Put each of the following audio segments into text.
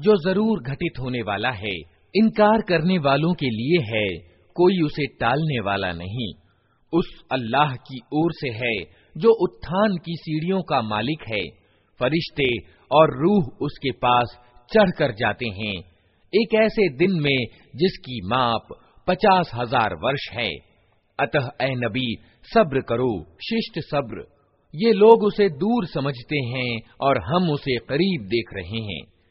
जो ज़रूर घटित होने वाला है, इनकार करने वालों के लिए है, कोई उसे टालने वाला नहीं। उस अल्लाह की ओर से है, जो उत्थान की सीढ़ियों का मालिक है। फरिश्ते और रूह उसके पास चढ़कर जाते हैं। एक ऐसे दिन में जिसकी माप पचास हज़ार वर्ष है। अतः ए नबी, सब्र करो, शिष्ट सब्र। ये लोग उसे दूर समझते हैं और हम उसे करीब देख रहे हैं।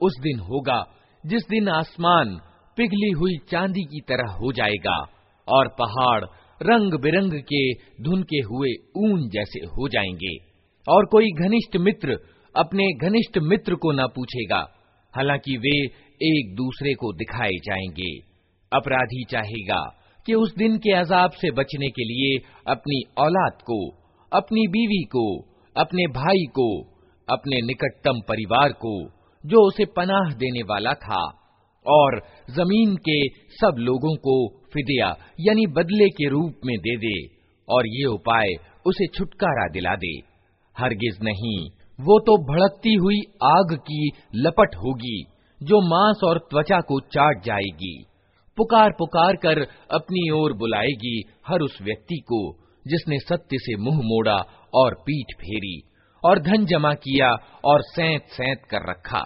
उस दिन होगा, जिस दिन आसमान पिघली हुई चांदी की तरह हो जाएगा और पहाड़ रंग बिरंग के धुनके हुए ऊन जैसे हो जाएँगे। और कोई घनिष्ठ मित्र अपने घनिष्ठ मित्र को न पूछेगा, हालाँकि वे एक दूसरे को दिखाए जाएँगे। अपराधी चाहेगा कि उस दिन के अजाब से बचने के लिए अपनी औलाद को, अपनी बीवी को, अपने भाई को, अपने निकटतम परिवार को जो उसे पनाह देने वाला था, और ज़मीन के सब लोगों को फिदिया, यानी बदले के रूप में दे दे, और ये उपाय उसे छुटकारा दिला दे। हरगिज नहीं, वो तो भड़कती हुई आग की लपट होगी, जो मांस और त्वचा को चाट जाएगी। पुकार पुकार कर अपनी ओर बुलाएगी हर उस व्यक्ति को, जिसने सत्य से मुँह मोड़ा और पीठ फेरी। और धन जमा किया और सैंत सैंत कर रखा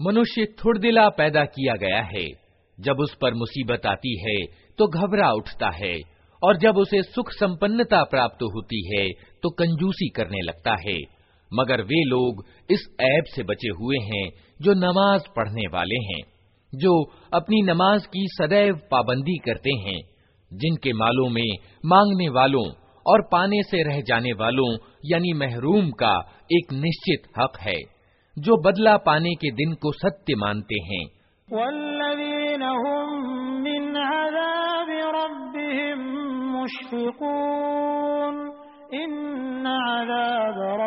मनुष्य थुड़दिला पैदा किया गया है जब उस पर मुसीबत आती है तो घबरा उठता है और जब उसे सुख संपन्नता प्राप्त होती है तो कंजूसी करने लगता है मगर वे लोग इस ऐब से बचे हुए हैं, जो नमाज़ पढ़ने वाले हैं, जो अपनी नमाज़ की सदैव पाबंदी करते हैं, जिनके मालों में मांगने वालों और पाने से रह जाने वालों, यानी महरूम का एक निश्चित हक है, जो बदला पाने के दिन को सत्य मानते हैं।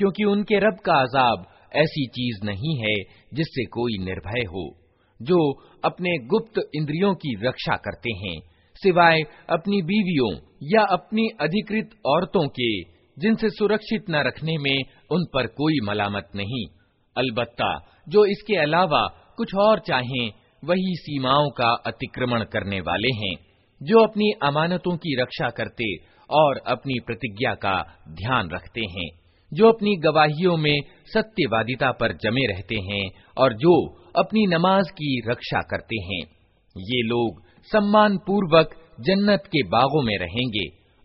क्योंकि उनके रब का अजाब ऐसी चीज़ नहीं है जिससे कोई निर्भय हो, जो अपने गुप्त इंद्रियों की रक्षा करते हैं, सिवाय अपनी बीवियों या अपनी अधिकृत औरतों के, जिनसे सुरक्षित न रखने में उन पर कोई मलामत नहीं। अलबत्ता, जो इसके अलावा कुछ और चाहें, वही सीमाओं का अतिक्रमण करने वाले हैं, जो अपनी अमानतों की रक्षा करते और अपनी प्रतिज्ञा का ध्यान रखते हैं। जो अपनी गवाहियों में सत्यवादिता पर जमे रहते हैं और जो अपनी नमाज की रक्षा करते हैं ये लोग सम्मान पूर्वक जन्नत के बागों में रहेंगे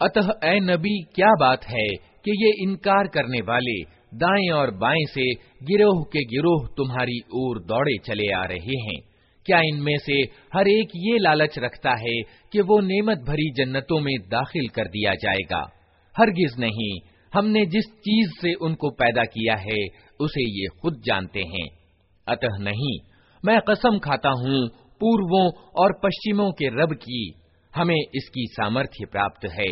अतः ए नबी क्या बात है कि ये इनकार करने वाले दाएँ और बाएँ से गिरोह के गिरोह तुम्हारी ओर दौड़े चले आ रहे हैं। क्या इनमें से हर एक ये लालच रखता है कि वो नेमत भरी जन्नतों में दाखिल कर दिया जाएगा? हरगिज नहीं, हमने जिस चीज़ से उनको पैदा किया है, उसे ये खुद जानते हैं। अतः नहीं, मैं कसम खाता हूँ पूर्वों और पश्चिमों के रब की। हमें इसकी सामर्थ्य प्राप्त है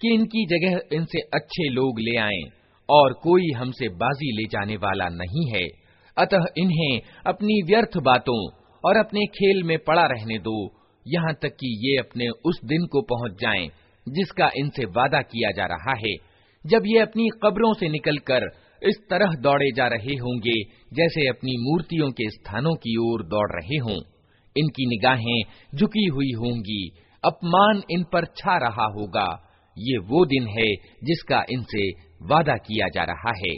कि इनकी जगह इनसे अच्छे लोग ले आएं और कोई हमसे बाजी ले जाने वाला नहीं है अतः इन्हें अपनी व्यर्थ बातों और अपने खेल में पड़ा रहने दो यहाँ तक कि ये अपने उस दिन को पहुँच जाएं जिसका इनसे वादा किया जा रहा है, जब ये अपनी कब्रों से निकलकर इस तरह दौड़े जा रहे होंगे, जैसे अपनी मूर्तियों के स्थानों की ओर दौड़ रहे हों। इनकी निगाहें झुकी हुई होंगी, अपमान इन पर छा रहा होगा। ये वो दिन है जिसका इनसे वादा किया जा रहा है।